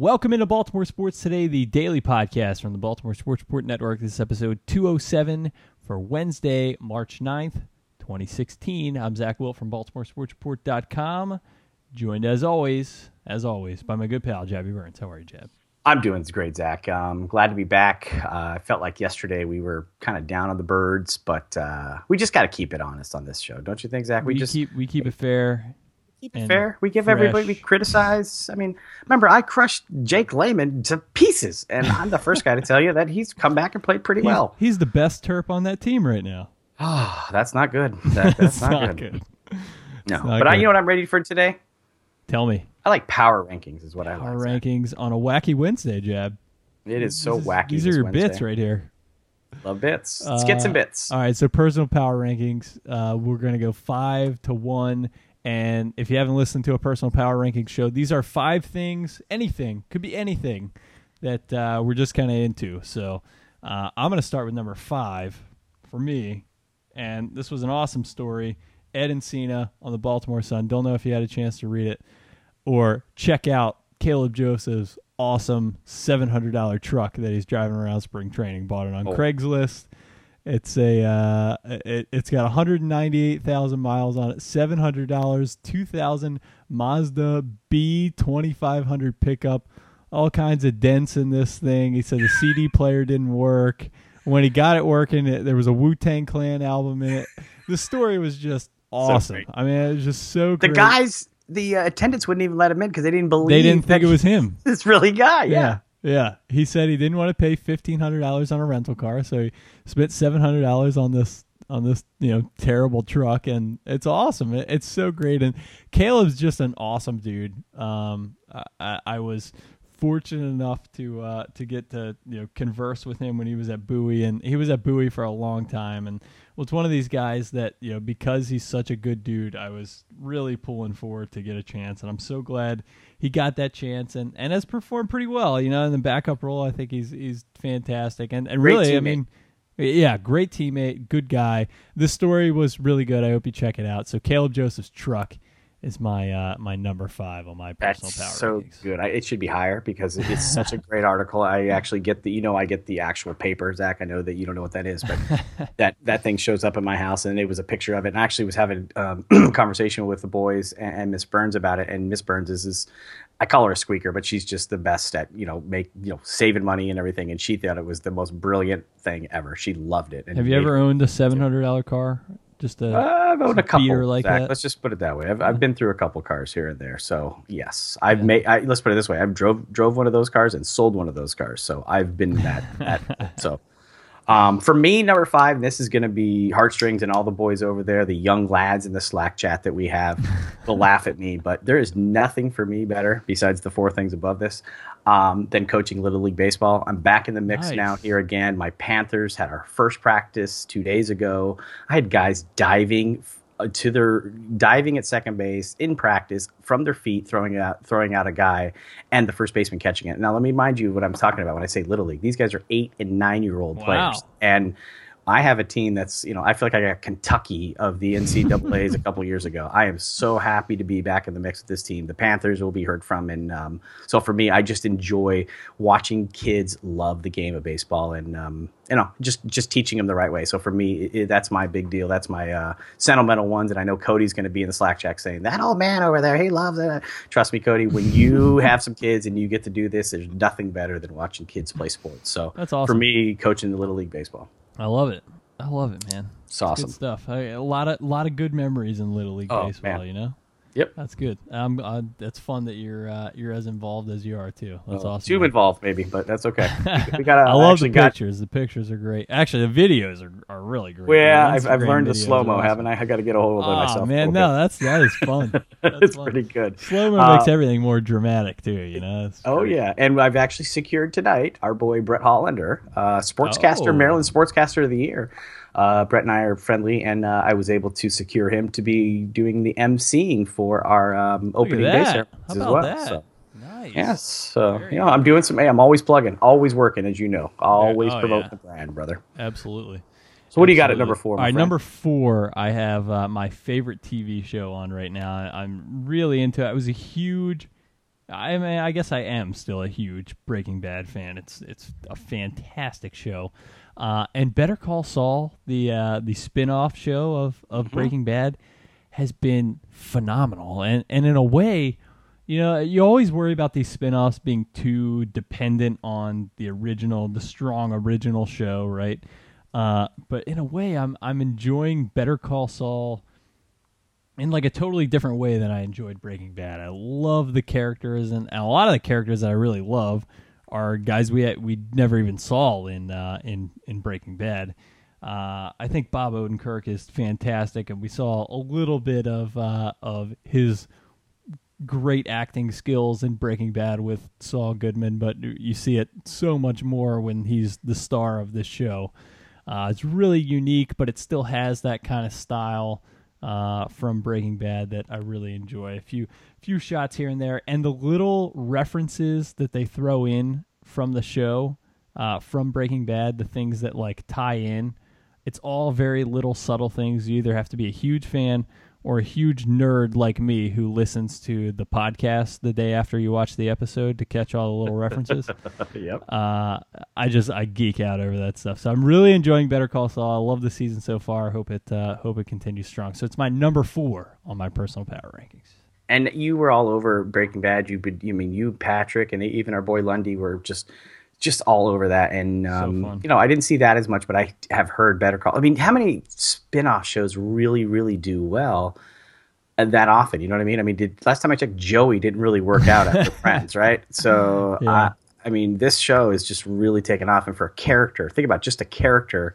Welcome into Baltimore Sports Today, the daily podcast from the Baltimore Sports Report Network. This is episode 207 for Wednesday, March 9th, 2016. I'm Zach Wilt from BaltimoreSportsReport.com, joined as always, as always, by my good pal, Jabby Burns. How are you, Jab? I'm doing great, Zach. Um, glad to be back. Uh, I felt like yesterday we were kind of down on the birds, but uh, we just got to keep it honest on this show, don't you think, Zach? We, we just keep we keep it fair. Keep it fair. We give fresh. everybody we criticize. I mean, remember I crushed Jake Layman to pieces, and I'm the first guy to tell you that he's come back and played pretty he's, well. He's the best terp on that team right now. Oh, that's not good. That, that's not, not, good. good. No, but good. I, you know what I'm ready for today? Tell me. I like power rankings, is what power I like. Power rankings on a wacky Wednesday, Jab. It is so wacky. These are your Wednesday. bits right here. Love bits. Skits uh, and bits. All right, so personal power rankings. Uh, we're going to go five to one. And if you haven't listened to a personal power ranking show, these are five things, anything, could be anything that uh, we're just kind of into. So uh, I'm going to start with number five for me. And this was an awesome story. Ed Encina on the Baltimore Sun. Don't know if you had a chance to read it or check out Caleb Joseph's awesome $700 truck that he's driving around spring training. Bought it on oh. Craigslist. It's a uh, it, has got 198,000 miles on it, $700, 2000 Mazda B 2500 pickup, all kinds of dents in this thing. He said the CD player didn't work. When he got it working, it, there was a Wu Tang Clan album in it. The story was just awesome. So I mean, it was just so. The great. guys the uh, attendants wouldn't even let him in because they didn't believe they didn't think it was him. This really guy. Yeah. yeah. Yeah, he said he didn't want to pay fifteen hundred dollars on a rental car, so he spent seven hundred dollars on this on this you know terrible truck, and it's awesome. It, it's so great, and Caleb's just an awesome dude. Um, I, I was fortunate enough to uh, to get to you know converse with him when he was at Bowie, and he was at Bowie for a long time, and well, it's one of these guys that you know because he's such a good dude, I was really pulling forward to get a chance, and I'm so glad he got that chance and, and has performed pretty well. You know, in the backup role, I think he's he's fantastic, and and really, I mean. Yeah, great teammate, good guy. This story was really good. I hope you check it out. So Caleb Joseph's truck is my uh, my number five on my personal That's power. So rankings. good. I, it should be higher because it's such a great article. I actually get the you know I get the actual paper, Zach. I know that you don't know what that is, but that that thing shows up in my house, and it was a picture of it. And I actually was having um, a conversation with the boys and, and Miss Burns about it. And Miss Burns is is I call her a squeaker, but she's just the best at you know make you know saving money and everything. And she thought it was the most brilliant thing ever. She loved it. Have you ever owned a seven hundred dollar car? Just a, uh, I've owned a couple like Zach. that. Let's just put it that way. I've, I've been through a couple cars here and there. So yes, I've yeah. made. I, let's put it this way. I've drove drove one of those cars and sold one of those cars. So I've been that. that so um, for me, number five, this is going to be heartstrings and all the boys over there, the young lads in the Slack chat that we have, will laugh at me. But there is nothing for me better besides the four things above this um, than coaching Little League Baseball. I'm back in the mix nice. now here again. My Panthers had our first practice two days ago. I had guys diving Uh, to their diving at second base in practice from their feet, throwing out throwing out a guy, and the first baseman catching it. Now, let me remind you what I'm talking about when I say little league. These guys are eight and nine year old wow. players, and I have a team that's, you know, I feel like I got Kentucky of the NCAA's a couple years ago. I am so happy to be back in the mix with this team. The Panthers will be heard from. And um, so for me, I just enjoy watching kids love the game of baseball and, um, you know, just, just teaching them the right way. So for me, it, that's my big deal. That's my uh, sentimental ones. And I know Cody's going to be in the Slack chat saying, that old man over there, he loves it. Trust me, Cody, when you have some kids and you get to do this, there's nothing better than watching kids play sports. So that's awesome. for me, coaching the Little League Baseball. I love it. I love it, man. It's awesome good stuff. I, a lot of lot of good memories in little league oh, baseball. Man. You know. Yep, that's good. Um, uh, that's fun that you're uh, you're as involved as you are too. That's awesome. Too involved, maybe, but that's okay. We got. I love the pictures. Got... The pictures are great. Actually, the videos are, are really great. Well, yeah, I've, I've learned the slow mo, awesome. haven't I? I got to get a hold of it oh, myself. man, no, that's that is fun. That's it's fun. pretty good. Slow mo uh, makes everything more dramatic too. You know. oh yeah, and I've actually secured tonight our boy Brett Hollander, uh, sportscaster, oh. Maryland Sportscaster of the Year uh, Brett and I are friendly, and uh, I was able to secure him to be doing the emceeing for our um, opening day ceremonies as well. That? So, nice. Yes. So, you know, I'm doing some. Hey, I'm always plugging, always working, as you know. Always oh, promote yeah. the brand, brother. Absolutely. So, what do you got at number four? All right, number four, I have uh, my favorite TV show on right now. I'm really into it. I was a huge I mean, I guess I am still a huge Breaking Bad fan. It's it's a fantastic show. Uh, and Better Call Saul, the uh, the spin-off show of, of mm-hmm. Breaking Bad, has been phenomenal. And and in a way, you know, you always worry about these spin-offs being too dependent on the original, the strong original show, right? Uh, but in a way, I'm I'm enjoying Better Call Saul in like a totally different way than I enjoyed Breaking Bad. I love the characters, and, and a lot of the characters that I really love are guys we we never even saw in uh, in in Breaking Bad. Uh, I think Bob Odenkirk is fantastic, and we saw a little bit of uh, of his great acting skills in Breaking Bad with Saul Goodman, but you see it so much more when he's the star of this show. Uh, it's really unique, but it still has that kind of style uh, from Breaking Bad that I really enjoy. A few few shots here and there, and the little references that they throw in from the show, uh, from Breaking Bad, the things that like tie in. It's all very little subtle things. You either have to be a huge fan or a huge nerd like me who listens to the podcast the day after you watch the episode to catch all the little references. yep. Uh, I just I geek out over that stuff. So I'm really enjoying Better Call Saul. I love the season so far. Hope it uh, hope it continues strong. So it's my number four on my personal power rankings. And you were all over Breaking Bad. You, you mean you, Patrick, and even our boy Lundy were just just all over that. And um, so you know, I didn't see that as much, but I have heard Better Call. I mean, how many spin-off shows really, really do well? Uh, that often, you know what I mean? I mean, did last time I checked, Joey didn't really work out after Friends, right? So, yeah. uh, I mean, this show is just really taken off, and for a character, think about just a character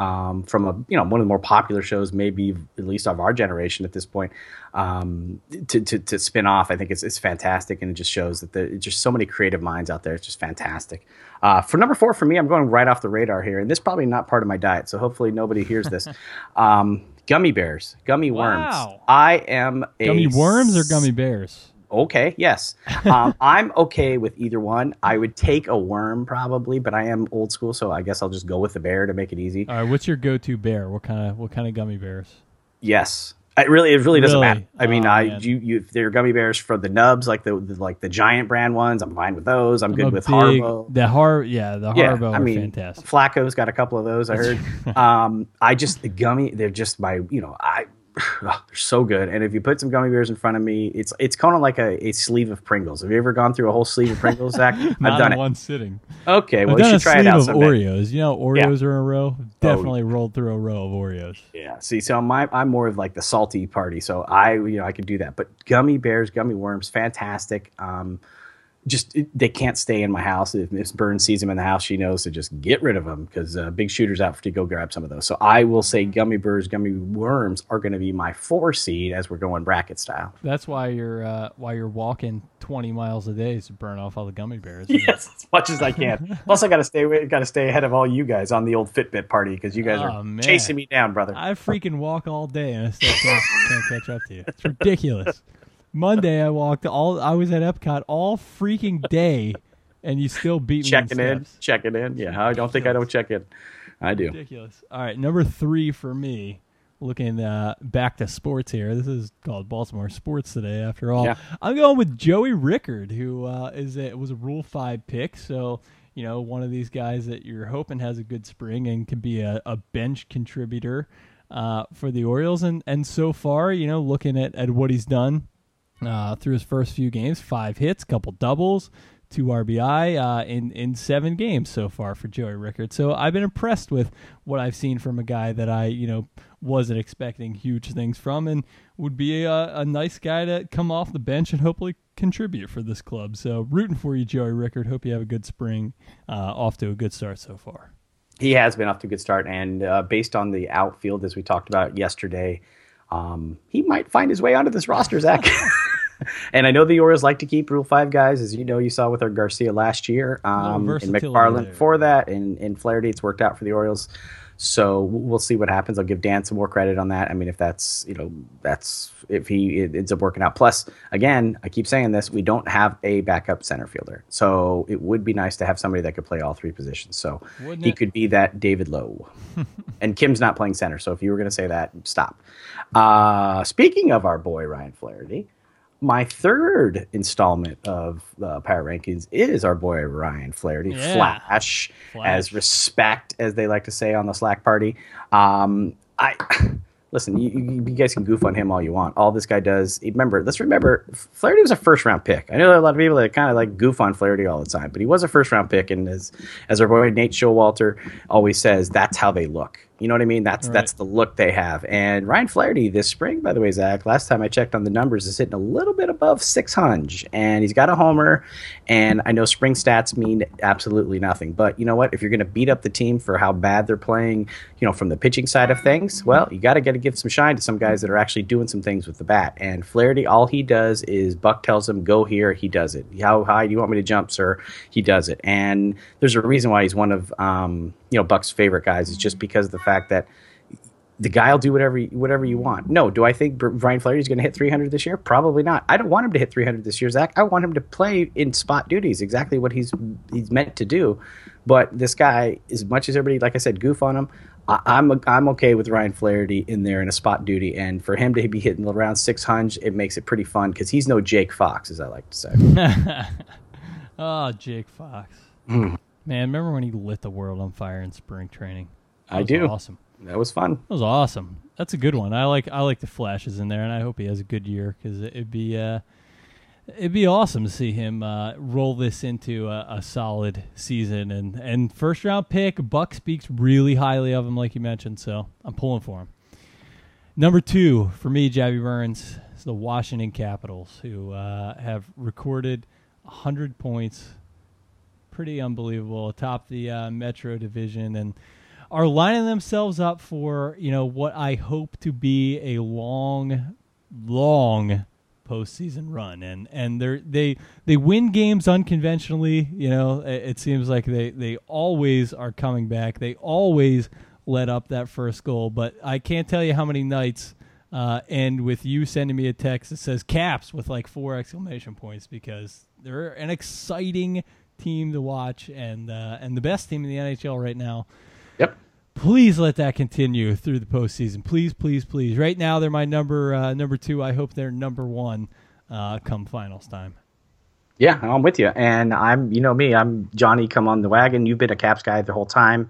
um, from a you know one of the more popular shows, maybe at least of our generation at this point, um, to, to, to spin off. I think it's, it's fantastic, and it just shows that there's just so many creative minds out there. It's just fantastic. Uh, for number four for me, I'm going right off the radar here, and this is probably not part of my diet, so hopefully nobody hears this. um, gummy bears, gummy worms. Wow. I am gummy worms or gummy bears okay, yes. Um, I'm okay with either one. I would take a worm probably, but I am old school, so I guess I'll just go with the bear to make it easy. All right, what's your go-to bear? What kind of what kind of gummy bears? Yes. It really, it really doesn't really? matter. I mean, oh, I you, you, if they're gummy bears for the nubs, like the, the, like the giant brand ones, I'm fine with those. I'm, I'm good with big, Haribo. The Har, yeah, the yeah, Haribo I mean, fantastic. Flacco's got a couple of those. I heard. um, I just the gummy, they're just my, you know, I oh, they're so good. And if you put some gummy bears in front of me, it's it's kind of like a, a sleeve of Pringles. Have you ever gone through a whole sleeve of Pringles, Zach? I've done it one sitting. Okay, well, I've you should try it out. Of someday. Oreos, you know, Oreos yeah. are in a row. Oh, Definitely oh, rolled through a row of Oreos. Yeah. See, so my, I'm more of like the salty party, so I you know I could do that. But gummy bears, gummy worms, fantastic. Um, just they can't stay in my house. If Miss Burns sees them in the house, she knows to just get rid of them because uh, Big Shooter's out to go grab some of those. So I will say gummy bears, gummy worms are going to be my four seed as we're going bracket style. That's why you're uh, why you're walking 20 miles a day to burn off all the gummy bears. Yes, as much as I can. Plus, I got to stay got to stay ahead of all you guys on the old Fitbit party because you guys oh, are man. chasing me down, brother. I freaking walk all day and I still can't, can't catch up to you. It's ridiculous. Monday I walked all I was at Epcot all freaking day and you still beat me checking in, in checking in. Yeah i don't think i don't check in. I do. Ridiculous. All right number three for me looking uh, back to sports here. This is called baltimore sports today after all. Yeah. i'm going with joey rickard who uh, is a, was a rule five pick. So you know one of these guys that you're hoping has a good spring and can be a, a bench contributor uh, for the orioles. And and so far you know looking at, at what he's done uh, through his first few games. Five hits, couple doubles, two RBI uh, in in seven games so far for Joey Rickard. So I've been impressed with what I've seen from a guy that I you know wasn't expecting huge things from, and would be a, a nice guy to come off the bench and hopefully contribute for this club. So rooting for you, Joey Rickard. Hope you have a good spring. Uh, off to a good start so far. He has been off to a good start, and uh, based on the outfield as we talked about yesterday. Um, he might find his way onto this roster, Zach. and I know the Orioles like to keep Rule Five guys, as you know, you saw with our Garcia last year, um, and McFarland for that, and and Flaherty. It's worked out for the Orioles, so we'll see what happens. I'll give Dan some more credit on that. I mean, if that's you know that's if he ends up working out. Plus, again, I keep saying this: we don't have a backup center fielder, so it would be nice to have somebody that could play all three positions. So Wouldn't he it? could be that David Lough, and Kim's not playing center. So if you were going to say that, stop. Uh, speaking of our boy Ryan Flaherty. My third installment of uh, Power Rankings is our boy Ryan Flaherty, Yeah. Flash, Flash. as respect, as they like to say on the Slack party. Um, I listen. You, you guys can goof on him all you want. All this guy does. Remember, let's remember, Flaherty was a first round pick. I know there are a lot of people that kind of like goof on Flaherty all the time, but he was a first round pick, and as as our boy Nate Showalter always says, that's how they look. You know what I mean? That's Right. that's the look they have. And Ryan Flaherty this spring, by the way, Zach, last time I checked on the numbers, is hitting a little bit above 600. And he's got a homer. And I know spring stats mean absolutely nothing. But you know what? If you're going to beat up the team for how bad they're playing, you know, from the pitching side of things, well, you got to get to give some shine to some guys that are actually doing some things with the bat. And Flaherty, all he does is Buck tells him, go here. He does it. How high do you want me to jump, sir? He does it. And there's a reason why he's one of, um, you know, Buck's favorite guys is just because of the fact that the guy will do whatever whatever you want. No, do I think Br- Brian Flaherty is going to hit 300 this year? Probably not. I don't want him to hit 300 this year, Zach. I want him to play in spot duties, exactly what he's he's meant to do. But this guy, as much as everybody, like I said, goof on him, I, I'm I'm okay with Ryan Flaherty in there in a spot duty, and for him to be hitting around 600, it makes it pretty fun because he's no Jake Fox, as I like to say. oh, Jake Fox. Hmm. Man, remember when he lit the world on fire in spring training? That I was do. Awesome. That was fun. That was awesome. That's a good one. I like I like the flashes in there, and I hope he has a good year because it'd be uh, it'd be awesome to see him uh, roll this into a, a solid season. And and first round pick, Buck speaks really highly of him, like you mentioned. So I'm pulling for him. Number two for me, Jabby Burns, is the Washington Capitals, who uh, have recorded 100 points. Pretty unbelievable, atop the uh, Metro Division, and are lining themselves up for you know what I hope to be a long, long postseason run, and and they they they win games unconventionally. You know, it, it seems like they they always are coming back. They always let up that first goal, but I can't tell you how many nights. Uh, end with you sending me a text that says caps with like four exclamation points because they're an exciting team to watch and uh, and the best team in the NHL right now Yep. please let that continue through the postseason. Please, please, please. Right now, they're my number uh, number two. I hope they're number one uh, come finals time. Yeah, I'm with you. And I'm, you know me, I'm Johnny come on the wagon. You've been a Caps guy the whole time.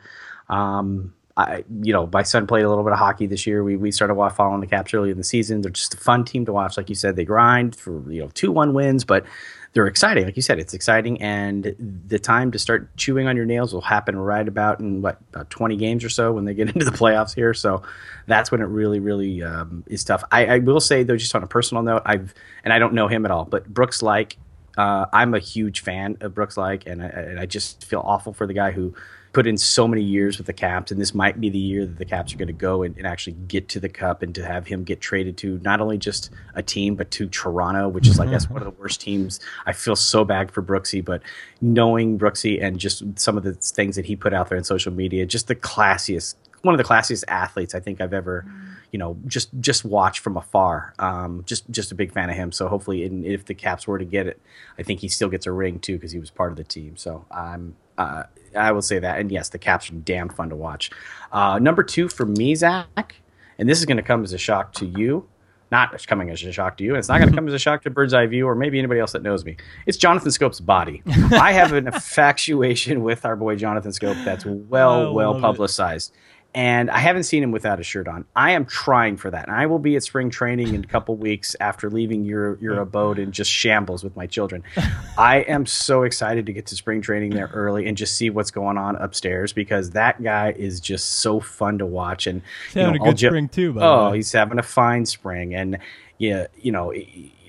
Um, I, you know, my son played a little bit of hockey this year. We, we started following the Caps early in the season. They're just a fun team to watch. Like you said, they grind for, you know, two, one wins, but they're exciting. Like you said, it's exciting. And the time to start chewing on your nails will happen right about in what, about 20 games or so when they get into the playoffs here. So that's when it really, really um, is tough. I, I will say though, just on a personal note, I've, and I don't know him at all, but Brooks Laich, uh, I'm a huge fan of Brooks Laich, and I, and I just feel awful for the guy who put in so many years with the Caps, and this might be the year that the Caps are going to go and, and actually get to the Cup, and to have him get traded to not only just a team but to Toronto, which is like that's one of the worst teams. I feel so bad for Brooksy, but knowing Brooksy and just some of the things that he put out there in social media, just the classiest, one of the classiest athletes I think I've ever you know just just watch from afar. Um, just just a big fan of him. So hopefully, in, if the Caps were to get it, I think he still gets a ring too because he was part of the team. So I'm uh, I will say that. And yes, the Caps are damn fun to watch. Uh, number two for me, Zach, and this is going to come as a shock to you. Not coming as a shock to you, and it's not going to come as a shock to Bird's Eye View or maybe anybody else that knows me. It's Jonathan Schoop's body. I have an infatuation with our boy Jonathan Schoop that's well, well publicized. it. And I haven't seen him without a shirt on. I am trying for that, and I will be at spring training in a couple weeks after leaving your your abode in just shambles with my children. I am so excited to get to spring training there early and just see what's going on upstairs because that guy is just so fun to watch. And He's having know, a good spring too. By the Oh, he's having a fine spring, and yeah, you know,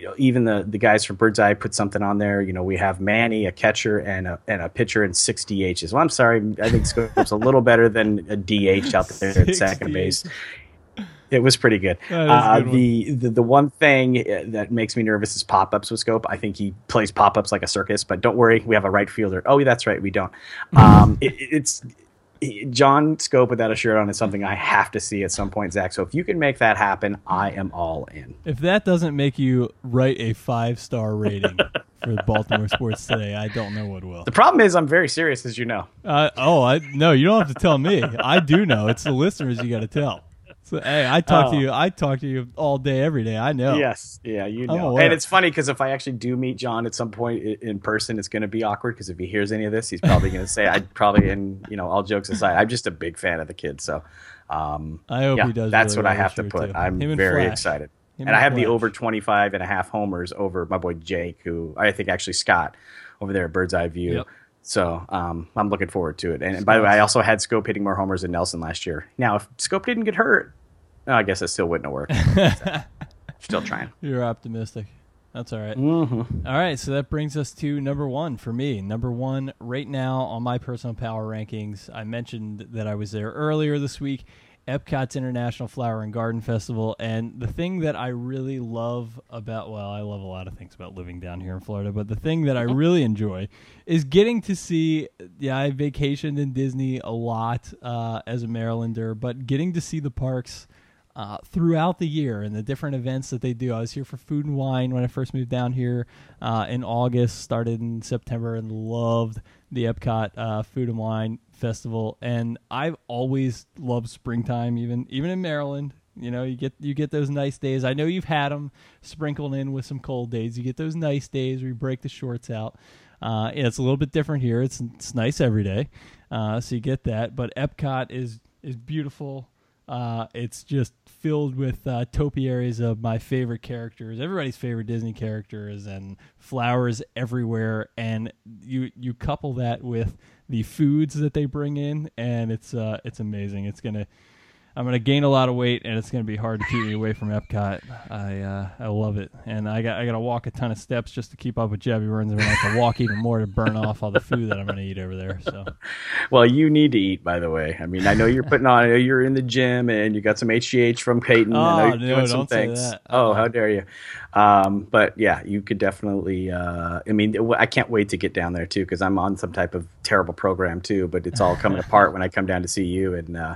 you know, even the the guys from Bird's Eye put something on there. You know, we have Manny, a catcher, and a and a pitcher, and six DHs. Well, I'm sorry, I think Schoop's a little better than a DH out there at second base. It was pretty good. That is a Uh, good the, the the one thing uh, that makes me nervous is pop ups with Schoop. I think he plays pop ups like a circus, but don't worry, we have a right fielder. Oh, that's right, we don't. Um, it, it's John Schoop without a shirt on is something I have to see at some point, Zach. So if you can make that happen, I am all in. If that doesn't make you write a five star rating for Baltimore sports today, I don't know what will. The problem is, I'm very serious, as you know. Uh, oh, I no, you don't have to tell me. I do know. It's the listeners you got to tell. So, hey, I talk Oh. to you. I talk to you all day, every day. I know. Yes, yeah, you know. And it's funny because if I actually do meet John at some point in person, it's going to be awkward because if he hears any of this, he's probably going to say, "I probably." And you know, all jokes aside, I'm just a big fan of the kid. So, um, I hope yeah, he does. that's really what I have to put. too. I'm very Flash. excited. Him and I have the over 25 and a half homers over my boy Jake, who I think actually Scott over there at Bird's Eye View. Yep. So um, I'm looking forward to it. And, by the way, I also had Schoop hitting more homers than Nelson last year. Now, if Schoop didn't get hurt, oh, I guess it still wouldn't have worked. still trying. You're optimistic. That's all right. Mm-hmm. All right, so that brings us to number one for me. Number one right now on my personal power rankings. I mentioned that I was there earlier this week, Epcot's International Flower and Garden Festival, and the thing that I really love about well, I love a lot of things about living down here in Florida, but the thing that I really enjoy is getting to see. Yeah, I vacationed in Disney a lot uh, as a Marylander, but getting to see the parks uh, throughout the year and the different events that they do. I was here for food and wine when I first moved down here uh, in August, started in September, and loved the Epcot uh, Food and Wine Festival. And I've always loved springtime, even even in Maryland. You know, you get you get those nice days. I know you've had them sprinkled in with some cold days. You get those nice days where you break the shorts out. Uh, yeah, it's a little bit different here. It's it's nice every day, uh, so you get that. But Epcot is is beautiful. Uh, it's just filled with uh, topiaries of my favorite characters, everybody's favorite Disney characters, and flowers everywhere. And you you couple that with the foods that they bring in, and it's uh, it's amazing. It's gonna I'm gonna gain a lot of weight, and it's gonna be hard to keep me away from Epcot. I uh, I love it, and I got I got to walk a ton of steps just to keep up with Jabby Burns, and I have to walk even more to burn off all the food that I'm gonna eat over there. So Well, you need to eat, by the way. I mean, I know you're putting on. I know you're in the gym and you got some HGH from Peyton. I know Oh, you're no, doing some things. that. Oh, Uh-uh. how dare you? Um, but yeah, you could definitely. Uh, I mean, I can't wait to get down there too because I'm on some type of terrible program too. But it's all coming apart when I come down to see you and. Uh,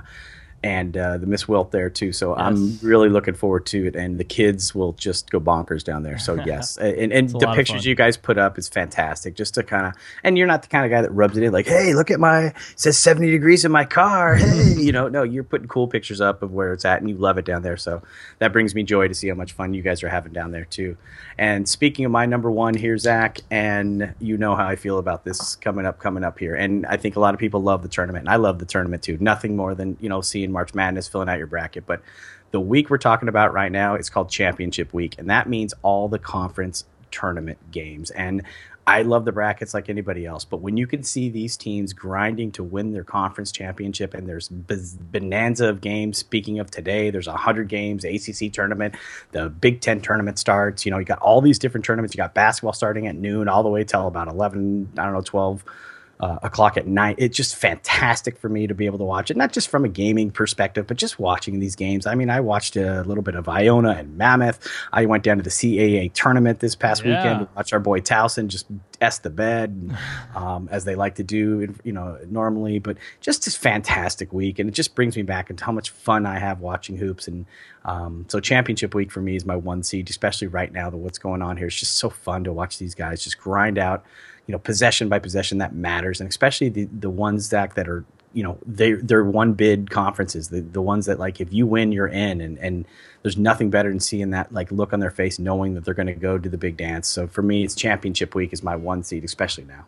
and uh, the Miss Wilt there too, so I'm really looking forward to it. And the kids will just go bonkers down there. So yes, and, and the pictures you guys put up is fantastic. Just to kind of, and you're not the kind of guy that rubs it in like, hey, look at my it says 70 degrees in my car. Hey, you know, no, you're putting cool pictures up of where it's at, and you love it down there. So that brings me joy to see how much fun you guys are having down there too. And speaking of my number one here, Zach, and you know how I feel about this coming up, coming up here. And I think a lot of people love the tournament, and I love the tournament too. Nothing more than you know seeing March Madness, filling out your bracket, but the week we're talking about right now is called Championship Week, and that means all the conference tournament games. And I love the brackets like anybody else, but when you can see these teams grinding to win their conference championship, and there's bonanza of games. Speaking of today, there's hundred games, ACC tournament, the Big Ten tournament starts. You know, you got all these different tournaments. You got basketball starting at noon all the way till about eleven. I don't know, twelve uh, o'clock at night. It's just fantastic for me to be able to watch it, not just from a gaming perspective, but just watching these games. I mean, I watched a little bit of Iona and Monmouth. I went down to the CAA tournament this past Yeah. weekend to watch our boy Towson just s the bed, um, as they like to do, you know, normally. But just this fantastic week, and it just brings me back into how much fun I have watching hoops. And um, so, championship week for me is my one seed, especially right now. The what's going on here is just so fun to watch these guys just grind out you know possession by possession that matters and especially the the ones Zach that are you know they they're one bid conferences the the ones that like if you win you're in and and there's nothing better than seeing that like look on their face knowing that they're going to go to the big dance so for me it's championship week is my one seed especially now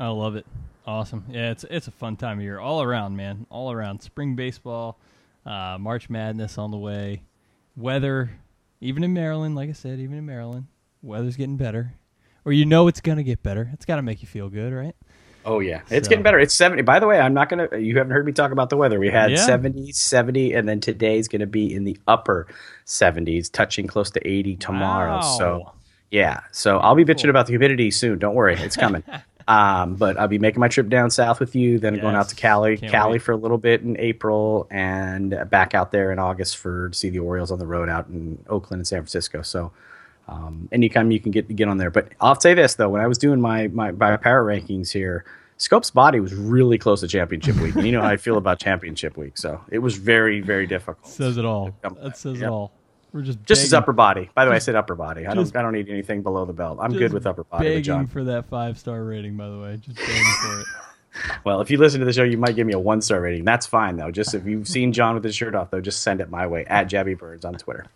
I love it. Awesome. Yeah, it's it's a fun time of year all around, man. All around. Spring baseball, uh, March Madness on the way, weather, even in Maryland. Like I said, even in Maryland, weather's getting better, or you know it's gonna get better. It's got to make you feel good, right? Oh yeah, it's So- getting better. It's 70. By the way, I'm not going to you haven't heard me talk about the weather. We had Yeah. 70, 70 and then today's going to be in the upper 70s, touching close to 80 tomorrow. So Yeah, so I'll be bitching about the humidity soon. Don't worry, it's coming. um, but I'll be making my trip down south with you, then going out to Cali, can't Cali wait. for a little bit in April, and back out there in August for to see the Orioles on the road out in Oakland and San Francisco. So. Um, anytime you can get get on there, but I'll say this though: when I was doing my my, my power rankings here, Schoop's body was really close to championship week, and you know how I feel about championship week, so it was very very difficult. Says it all. That says it all. We're just Just his upper body. By the way, I said upper body. I don't I don't need anything below the belt. I'm good with upper body Begging John. for that five star rating, by the way. Just begging for it. Well, if you listen to the show, you might give me a one star rating. That's fine though. Just if you've seen John with his shirt off, though, just send it my way at Jabby Birds on Twitter.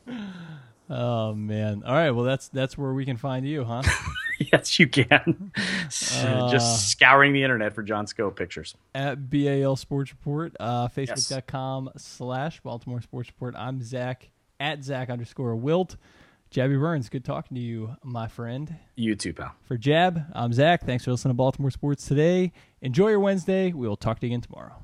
Oh man! All right, well that's that's where we can find you, huh? yes, you can. Uh, just scouring the internet for John Schoop pictures. At BAL Sports Report, uh, Facebook.com slash Baltimore Sports Report. I'm Zach at Zach underscore Wilt. Jabby Burns, good talking to you, my friend. You too, pal. For Jab, I'm Zach. Thanks for listening to Baltimore Sports today. Enjoy your Wednesday. We will talk to you again tomorrow.